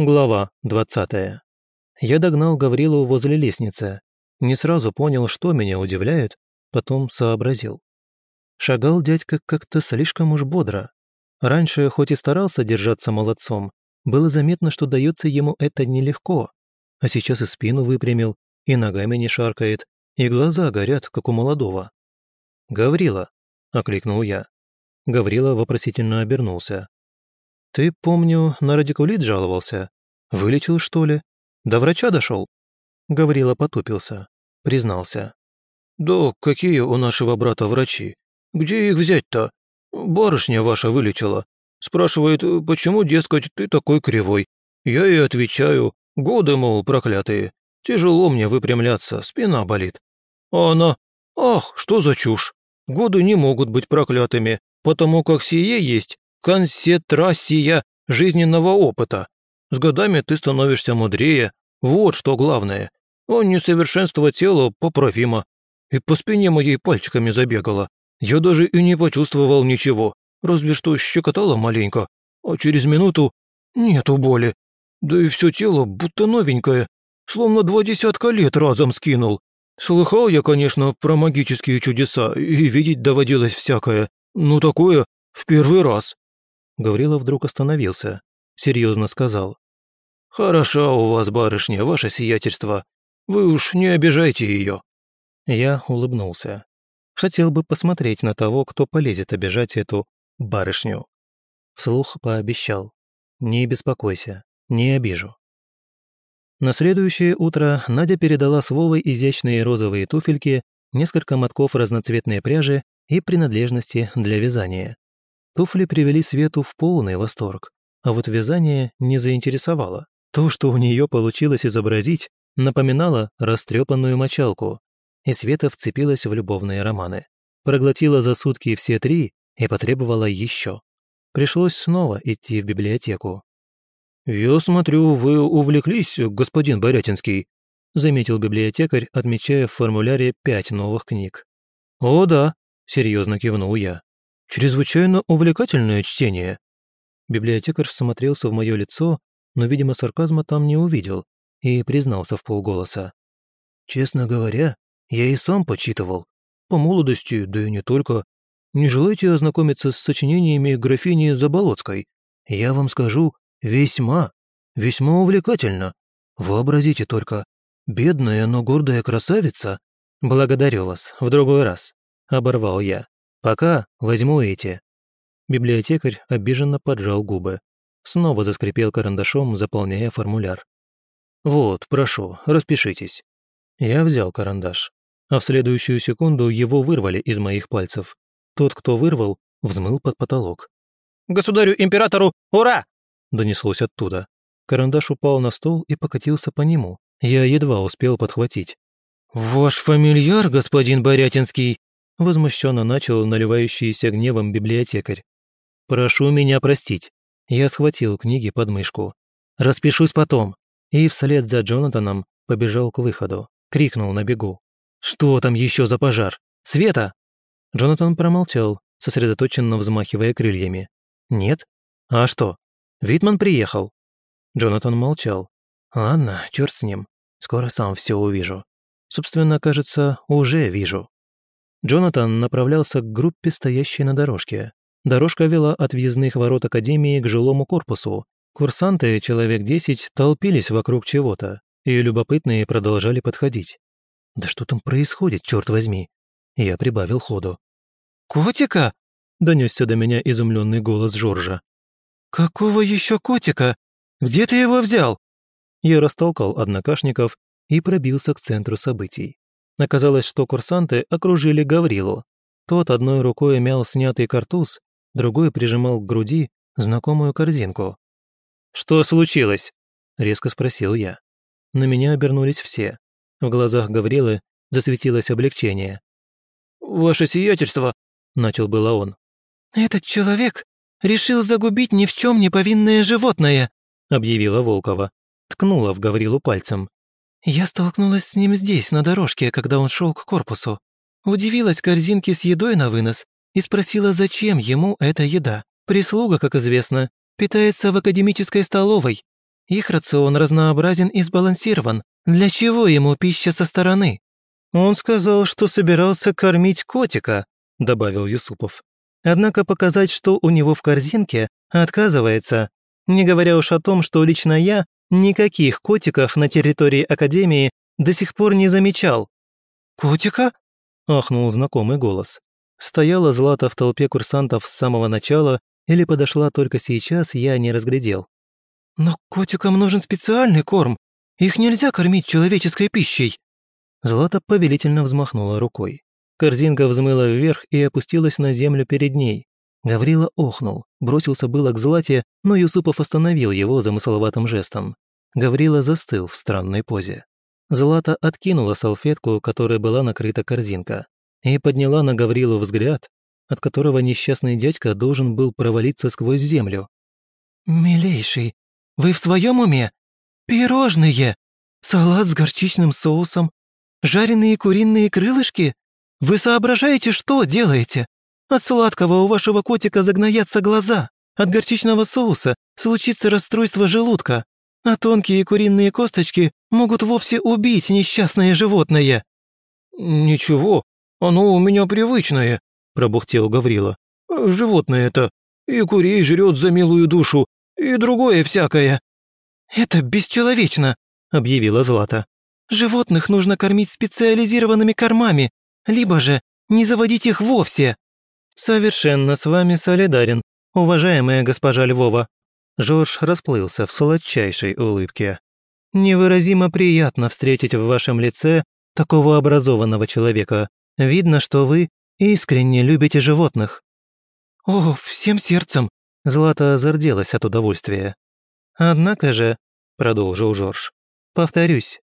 Глава 20. Я догнал Гаврилу возле лестницы. Не сразу понял, что меня удивляет, потом сообразил. Шагал дядька как-то слишком уж бодро. Раньше, хоть и старался держаться молодцом, было заметно, что дается ему это нелегко. А сейчас и спину выпрямил, и ногами не шаркает, и глаза горят, как у молодого. «Гаврила!» — окликнул я. Гаврила вопросительно обернулся. «Ты, помню, на радикулит жаловался? Вылечил, что ли? До врача дошел?» Гаврила потупился, признался. «Да какие у нашего брата врачи? Где их взять-то? Барышня ваша вылечила. Спрашивает, почему, дескать, ты такой кривой? Я ей отвечаю, годы, мол, проклятые. Тяжело мне выпрямляться, спина болит. А она, ах, что за чушь? Годы не могут быть проклятыми, потому как сие есть консетрасия жизненного опыта. С годами ты становишься мудрее, вот что главное. А несовершенство тела поправимо. И по спине моей пальчиками забегала. Я даже и не почувствовал ничего, разве что щекотало маленько, а через минуту нету боли. Да и все тело будто новенькое, словно два десятка лет разом скинул. Слыхал я, конечно, про магические чудеса, и видеть доводилось всякое, но такое в первый раз. Гаврила вдруг остановился, серьезно сказал. «Хороша у вас, барышня, ваше сиятельство. Вы уж не обижайте ее». Я улыбнулся. Хотел бы посмотреть на того, кто полезет обижать эту барышню. Вслух пообещал. «Не беспокойся, не обижу». На следующее утро Надя передала с Вовой изящные розовые туфельки, несколько мотков разноцветной пряжи и принадлежности для вязания. Туфли привели Свету в полный восторг, а вот вязание не заинтересовало. То, что у нее получилось изобразить, напоминало растрепанную мочалку, и Света вцепилась в любовные романы. Проглотила за сутки все три и потребовала еще. Пришлось снова идти в библиотеку. «Я смотрю, вы увлеклись, господин Борятинский», заметил библиотекарь, отмечая в формуляре пять новых книг. «О да», — серьезно кивнул я. «Чрезвычайно увлекательное чтение». Библиотекарь всмотрелся в мое лицо, но, видимо, сарказма там не увидел, и признался в полголоса. «Честно говоря, я и сам почитывал. По молодости, да и не только. Не желаете ознакомиться с сочинениями графини Заболоцкой? Я вам скажу, весьма, весьма увлекательно. Вообразите только, бедная, но гордая красавица. Благодарю вас, в другой раз. Оборвал я. Пока возьму эти. Библиотекарь обиженно поджал губы. Снова заскрипел карандашом, заполняя формуляр. «Вот, прошу, распишитесь». Я взял карандаш а в следующую секунду его вырвали из моих пальцев. Тот, кто вырвал, взмыл под потолок. «Государю-императору, ура!» донеслось оттуда. Карандаш упал на стол и покатился по нему. Я едва успел подхватить. «Ваш фамильяр, господин Борятинский!» Возмущенно начал наливающийся гневом библиотекарь. «Прошу меня простить». Я схватил книги под мышку. «Распишусь потом». И вслед за Джонатаном побежал к выходу. Крикнул на бегу. «Что там еще за пожар? Света!» Джонатан промолчал, сосредоточенно взмахивая крыльями. «Нет? А что? Витман приехал». Джонатан молчал. «Ладно, черт с ним. Скоро сам все увижу. Собственно, кажется, уже вижу». Джонатан направлялся к группе, стоящей на дорожке. Дорожка вела от въездных ворот Академии к жилому корпусу. Курсанты, человек десять, толпились вокруг чего-то, и любопытные продолжали подходить. Да что там происходит, черт возьми? Я прибавил ходу. «Котика?» — донесся до меня изумленный голос Жоржа. «Какого еще котика? Где ты его взял?» Я растолкал однокашников и пробился к центру событий. Оказалось, что курсанты окружили Гаврилу. Тот одной рукой мял снятый картуз, другой прижимал к груди знакомую корзинку. «Что случилось?» — резко спросил я. На меня обернулись все. В глазах Гаврилы засветилось облегчение. «Ваше сиятельство», — начал было он. «Этот человек решил загубить ни в чем не повинное животное», — объявила Волкова. Ткнула в Гаврилу пальцем. «Я столкнулась с ним здесь, на дорожке, когда он шел к корпусу. Удивилась корзинке с едой на вынос и спросила, зачем ему эта еда. Прислуга, как известно, питается в академической столовой. Их рацион разнообразен и сбалансирован. Для чего ему пища со стороны?» «Он сказал, что собирался кормить котика», – добавил Юсупов. «Однако показать, что у него в корзинке, отказывается, не говоря уж о том, что лично я никаких котиков на территории Академии до сих пор не замечал». «Котика?» – ахнул знакомый голос. Стояла Злата в толпе курсантов с самого начала или подошла только сейчас, я не разглядел. «Но котикам нужен специальный корм. Их нельзя кормить человеческой пищей». Злата повелительно взмахнула рукой. Корзинка взмыла вверх и опустилась на землю перед ней. Гаврила охнул, бросился было к Злате, но Юсупов остановил его замысловатым жестом. Гаврила застыл в странной позе. Злата откинула салфетку, которой была накрыта корзинка, и подняла на Гаврилу взгляд, от которого несчастный дядька должен был провалиться сквозь землю. «Милейший, вы в своем уме? Пирожные! Салат с горчичным соусом, Жареные куриные крылышки? Вы соображаете, что делаете? От сладкого у вашего котика загноятся глаза. От горчичного соуса случится расстройство желудка. А тонкие куриные косточки могут вовсе убить несчастное животное». «Ничего, оно у меня привычное», – пробухтел Гаврила. «Животное это. И курей жрет за милую душу, и другое всякое». «Это бесчеловечно», – объявила Злата. Животных нужно кормить специализированными кормами, либо же не заводить их вовсе». «Совершенно с вами солидарен, уважаемая госпожа Львова». Жорж расплылся в сладчайшей улыбке. «Невыразимо приятно встретить в вашем лице такого образованного человека. Видно, что вы искренне любите животных». «О, всем сердцем!» Злата зарделась от удовольствия. «Однако же», — продолжил Жорж, — «повторюсь,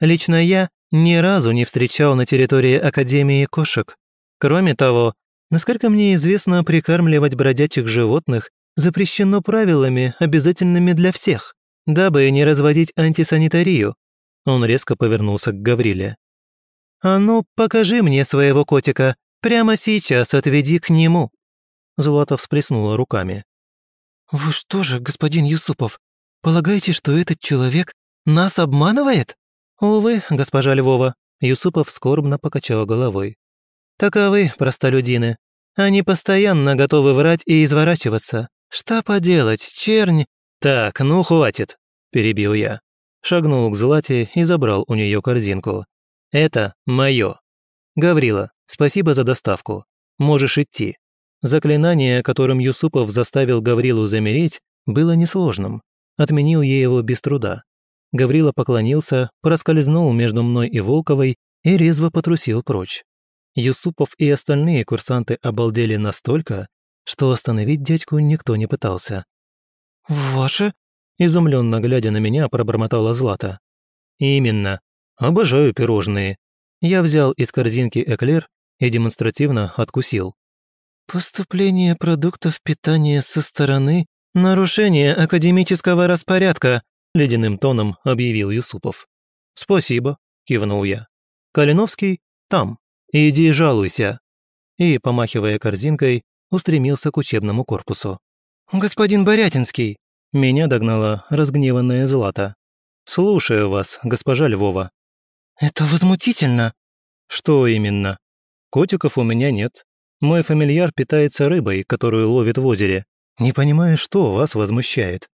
Лично я ни разу не встречал на территории Академии кошек. Кроме того, насколько мне известно, прикармливать бродячих животных запрещено правилами, обязательными для всех, дабы не разводить антисанитарию. Он резко повернулся к Гавриле. «А ну, покажи мне своего котика. Прямо сейчас отведи к нему». Злата всплеснула руками. «Вы что же, господин Юсупов, полагаете, что этот человек нас обманывает?» «Увы, госпожа Львова», — Юсупов скорбно покачал головой. «Таковы простолюдины. Они постоянно готовы врать и изворачиваться. Что поделать, чернь...» «Так, ну хватит», — перебил я. Шагнул к Злате и забрал у нее корзинку. «Это мое. Гаврила, спасибо за доставку. Можешь идти». Заклинание, которым Юсупов заставил Гаврилу замереть, было несложным. Отменил я его без труда. Гаврила поклонился, проскользнул между мной и Волковой и резво потрусил прочь. Юсупов и остальные курсанты обалдели настолько, что остановить дядьку никто не пытался. «Ваше?» – изумленно глядя на меня, пробормотала Злата. «Именно. Обожаю пирожные». Я взял из корзинки эклер и демонстративно откусил. «Поступление продуктов питания со стороны – нарушение академического распорядка», ледяным тоном объявил Юсупов. «Спасибо», – кивнул я. «Калиновский там. Иди жалуйся». И, помахивая корзинкой, устремился к учебному корпусу. «Господин Борятинский!» Меня догнала разгневанная Злата. «Слушаю вас, госпожа Львова». «Это возмутительно». «Что именно? Котиков у меня нет. Мой фамильяр питается рыбой, которую ловит в озере. Не понимаю, что вас возмущает».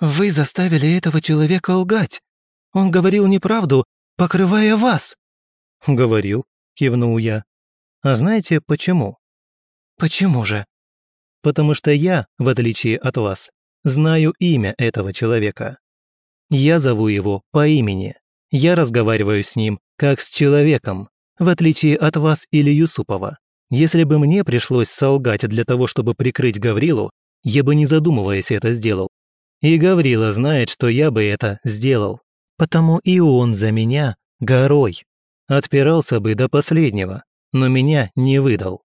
Вы заставили этого человека лгать. Он говорил неправду, покрывая вас». «Говорил», — кивнул я. «А знаете, почему?» «Почему же?» «Потому что я, в отличие от вас, знаю имя этого человека. Я зову его по имени. Я разговариваю с ним, как с человеком, в отличие от вас или Юсупова. Если бы мне пришлось солгать для того, чтобы прикрыть Гаврилу, я бы не задумываясь это сделал. И Гаврила знает, что я бы это сделал. Потому и он за меня горой. Отпирался бы до последнего, но меня не выдал.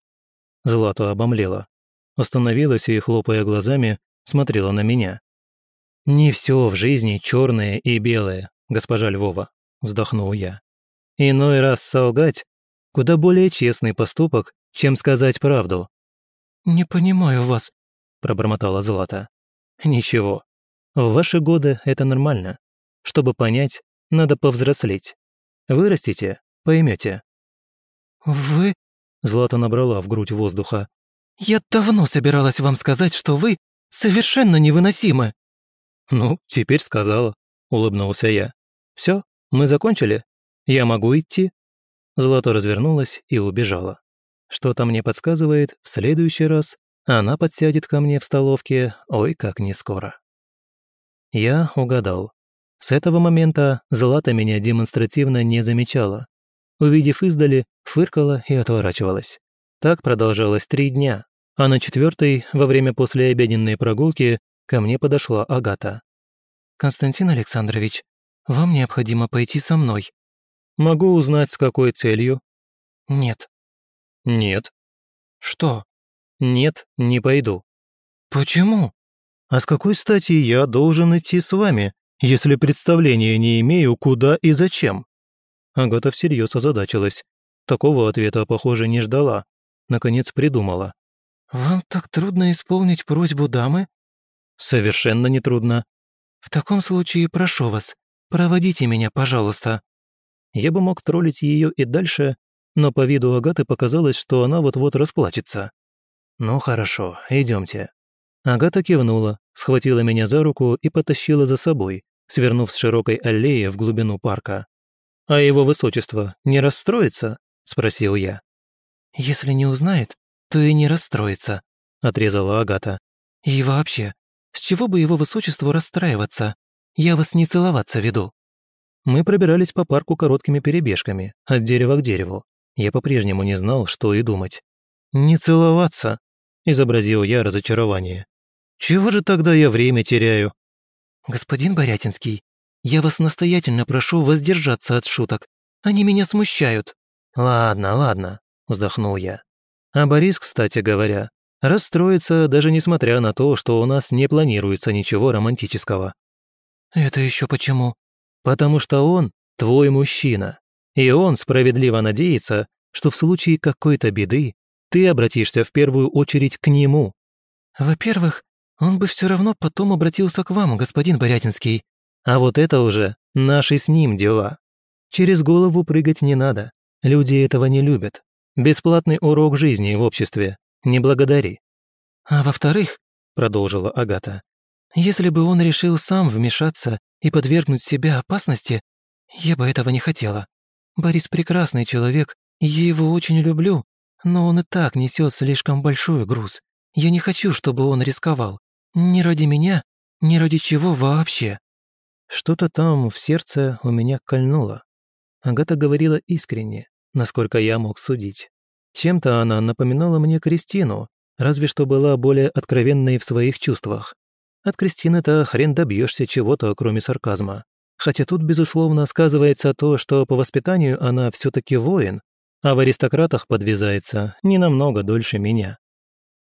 Злато обомлела. Остановилась и, хлопая глазами, смотрела на меня. «Не все в жизни черное и белое, госпожа Львова», – вздохнул я. «Иной раз солгать – куда более честный поступок, чем сказать правду». «Не понимаю вас», – пробормотала Злата. «Ничего, В ваши годы это нормально. Чтобы понять, надо повзрослеть. Вырастите, поймете. «Вы...» — Злата набрала в грудь воздуха. «Я давно собиралась вам сказать, что вы совершенно невыносимы». «Ну, теперь сказала», — улыбнулся я. «Все, мы закончили? Я могу идти?» Злата развернулась и убежала. Что-то мне подсказывает, в следующий раз она подсядет ко мне в столовке, ой, как не скоро. Я угадал. С этого момента Злата меня демонстративно не замечала. Увидев издали, фыркала и отворачивалась. Так продолжалось три дня, а на четвертый, во время послеобеденной прогулки, ко мне подошла Агата. «Константин Александрович, вам необходимо пойти со мной». «Могу узнать, с какой целью?» «Нет». «Нет». «Что?» «Нет, не пойду». «Почему?» «А с какой стати я должен идти с вами, если представления не имею, куда и зачем?» Агата всерьез озадачилась. Такого ответа, похоже, не ждала. Наконец придумала. «Вам так трудно исполнить просьбу дамы?» «Совершенно нетрудно». «В таком случае прошу вас, проводите меня, пожалуйста». Я бы мог троллить ее и дальше, но по виду Агаты показалось, что она вот-вот расплачется. «Ну хорошо, идемте». Агата кивнула, схватила меня за руку и потащила за собой, свернув с широкой аллеи в глубину парка. «А его высочество не расстроится?» – спросил я. «Если не узнает, то и не расстроится», – отрезала Агата. «И вообще, с чего бы его высочеству расстраиваться? Я вас не целоваться веду». Мы пробирались по парку короткими перебежками, от дерева к дереву. Я по-прежнему не знал, что и думать. «Не целоваться», – изобразил я разочарование. «Чего же тогда я время теряю?» «Господин Борятинский, я вас настоятельно прошу воздержаться от шуток. Они меня смущают». «Ладно, ладно», – вздохнул я. А Борис, кстати говоря, расстроится, даже несмотря на то, что у нас не планируется ничего романтического. «Это еще почему?» «Потому что он твой мужчина, и он справедливо надеется, что в случае какой-то беды ты обратишься в первую очередь к нему». «Во-первых, он бы все равно потом обратился к вам, господин Борятинский». «А вот это уже наши с ним дела. Через голову прыгать не надо. Люди этого не любят. Бесплатный урок жизни в обществе. Не благодари». «А во-вторых», — продолжила Агата, «если бы он решил сам вмешаться и подвергнуть себя опасности, я бы этого не хотела. Борис прекрасный человек, я его очень люблю, но он и так несет слишком большой груз. Я не хочу, чтобы он рисковал. Ни ради меня, ни ради чего вообще». Что-то там в сердце у меня кольнуло. Агата говорила искренне, насколько я мог судить. Чем-то она напоминала мне Кристину, разве что была более откровенной в своих чувствах. От Кристины-то хрен добьешься чего-то, кроме сарказма. Хотя тут, безусловно, сказывается то, что по воспитанию она все таки воин, а в аристократах подвязается не намного дольше меня.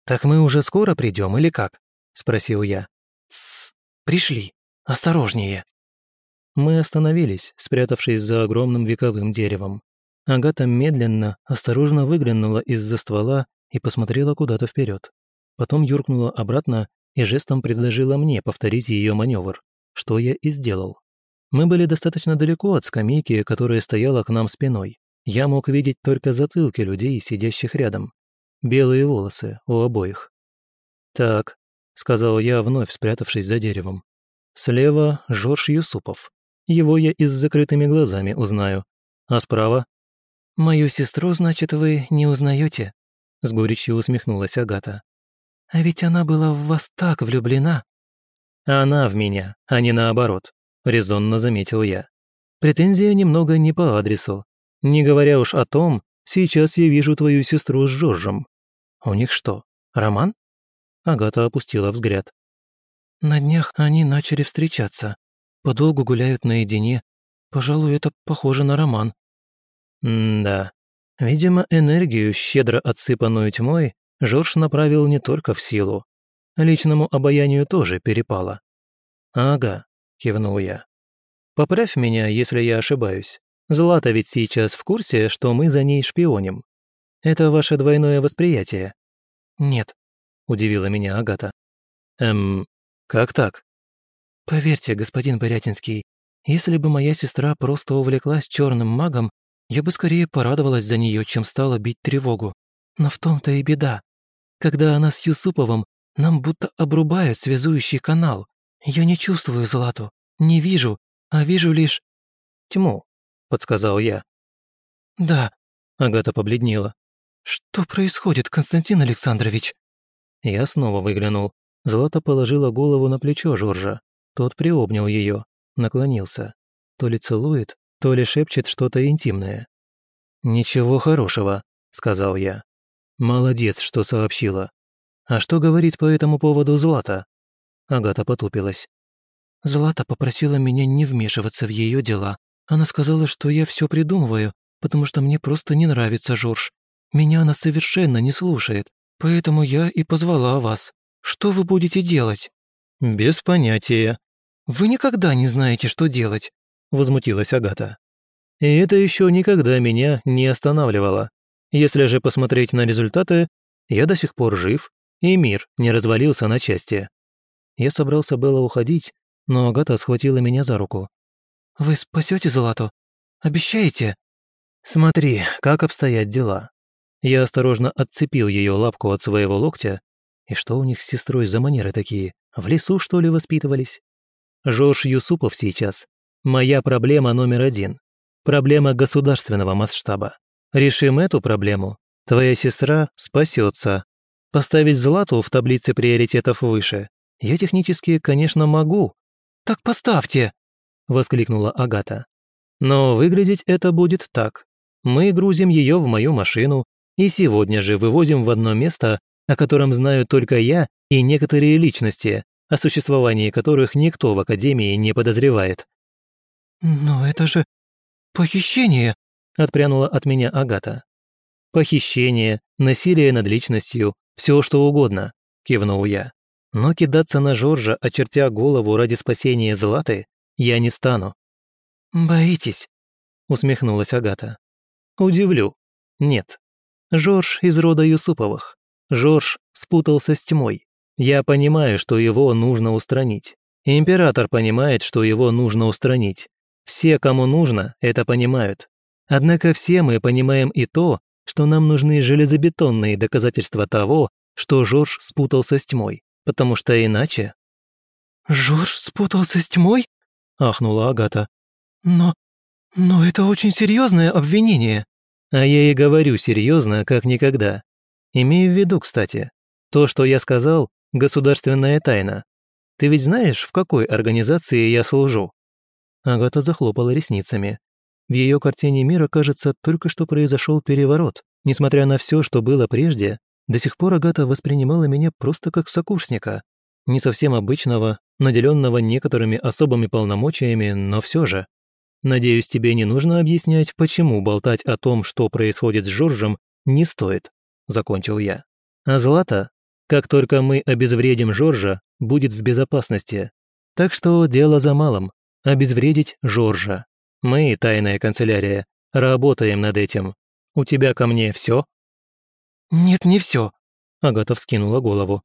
«Так мы уже скоро придем или как?» – спросил я. «Тссс, пришли. Осторожнее». Мы остановились, спрятавшись за огромным вековым деревом. Агата медленно, осторожно выглянула из-за ствола и посмотрела куда-то вперед. Потом юркнула обратно и жестом предложила мне повторить ее маневр, что я и сделал. Мы были достаточно далеко от скамейки, которая стояла к нам спиной. Я мог видеть только затылки людей, сидящих рядом. Белые волосы у обоих. «Так», — сказал я, вновь спрятавшись за деревом. «Слева Жорж Юсупов. Его я и с закрытыми глазами узнаю. А справа? «Мою сестру, значит, вы не узнаете? С горечью усмехнулась Агата. «А ведь она была в вас так влюблена». «Она в меня, а не наоборот», — резонно заметил я. «Претензия немного не по адресу. Не говоря уж о том, сейчас я вижу твою сестру с Жоржем. У них что, роман?» Агата опустила взгляд. «На днях они начали встречаться подолгу гуляют наедине. Пожалуй, это похоже на роман». «М-да. Видимо, энергию, щедро отсыпанную тьмой, Жорж направил не только в силу. Личному обаянию тоже перепало». «Ага», — кивнул я. «Поправь меня, если я ошибаюсь. Злата ведь сейчас в курсе, что мы за ней шпионим. Это ваше двойное восприятие?» «Нет», — удивила меня Агата. «Эм, как так?» Поверьте, господин Борятинский, если бы моя сестра просто увлеклась черным магом, я бы скорее порадовалась за нее, чем стала бить тревогу. Но в том-то и беда. Когда она с Юсуповым, нам будто обрубают связующий канал. Я не чувствую Злату, не вижу, а вижу лишь... Тьму, подсказал я. Да. Агата побледнела. Что происходит, Константин Александрович? Я снова выглянул. Злата положила голову на плечо Жоржа. Тот приобнял ее, наклонился. То ли целует, то ли шепчет что-то интимное. «Ничего хорошего», — сказал я. «Молодец, что сообщила. А что говорит по этому поводу Злата?» Агата потупилась. Злата попросила меня не вмешиваться в ее дела. Она сказала, что я все придумываю, потому что мне просто не нравится Жорж. Меня она совершенно не слушает, поэтому я и позвала вас. Что вы будете делать?» «Без понятия». «Вы никогда не знаете, что делать», — возмутилась Агата. «И это еще никогда меня не останавливало. Если же посмотреть на результаты, я до сих пор жив, и мир не развалился на части». Я собрался было уходить, но Агата схватила меня за руку. «Вы спасете Злату? Обещаете?» «Смотри, как обстоят дела». Я осторожно отцепил ее лапку от своего локтя. И что у них с сестрой за манеры такие? В лесу, что ли, воспитывались? Жорж Юсупов сейчас. Моя проблема номер один. Проблема государственного масштаба. Решим эту проблему, твоя сестра спасется. Поставить Злату в таблице приоритетов выше я технически, конечно, могу, «Так поставьте!» – воскликнула Агата. «Но выглядеть это будет так. Мы грузим ее в мою машину и сегодня же вывозим в одно место, о котором знаю только я и некоторые личности, о существовании которых никто в Академии не подозревает». «Но это же похищение!» – отпрянула от меня Агата. «Похищение, насилие над личностью, все что угодно», – кивнул я. Но кидаться на Жоржа, очертя голову ради спасения Златы, я не стану. «Боитесь?» — усмехнулась Агата. «Удивлю. Нет. Жорж из рода Юсуповых. Жорж спутался с тьмой. Я понимаю, что его нужно устранить. Император понимает, что его нужно устранить. Все, кому нужно, это понимают. Однако все мы понимаем и то, что нам нужны железобетонные доказательства того, что Жорж спутался с тьмой потому что иначе...» «Жорж спутался с тьмой?» — ахнула Агата. «Но... но это очень серьезное обвинение». «А я и говорю серьезно, как никогда. Имею в виду, кстати, то, что я сказал, государственная тайна. Ты ведь знаешь, в какой организации я служу?» Агата захлопала ресницами. В ее картине мира, кажется, только что произошел переворот. Несмотря на все, что было прежде, до сих пор Агата воспринимала меня просто как сокурсника, не совсем обычного, наделенного некоторыми особыми полномочиями, но все же. Надеюсь, тебе не нужно объяснять, почему болтать о том, что происходит с Жоржем, не стоит, закончил я. А Злата, как только мы обезвредим Жоржа, будет в безопасности. Так что дело за малым – обезвредить Жоржа. Мы, тайная канцелярия, работаем над этим. У тебя ко мне все? «Нет, не все», — Агата вскинула голову.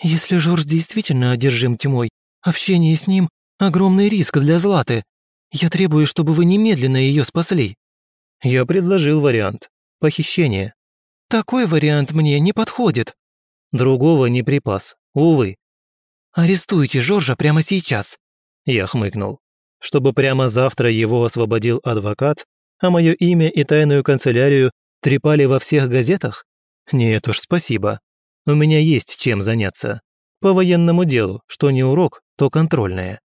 «Если Жорж действительно одержим тьмой, общение с ним — огромный риск для Златы. Я требую, чтобы вы немедленно ее спасли». Я предложил вариант. Похищение. Такой вариант мне не подходит. Другого не припас, увы. Арестуйте Жоржа прямо сейчас. Я хмыкнул. Чтобы прямо завтра его освободил адвокат, а мое имя и тайную канцелярию трепали во всех газетах? Нет уж, спасибо. У меня есть чем заняться. По военному делу, что не урок, то контрольное.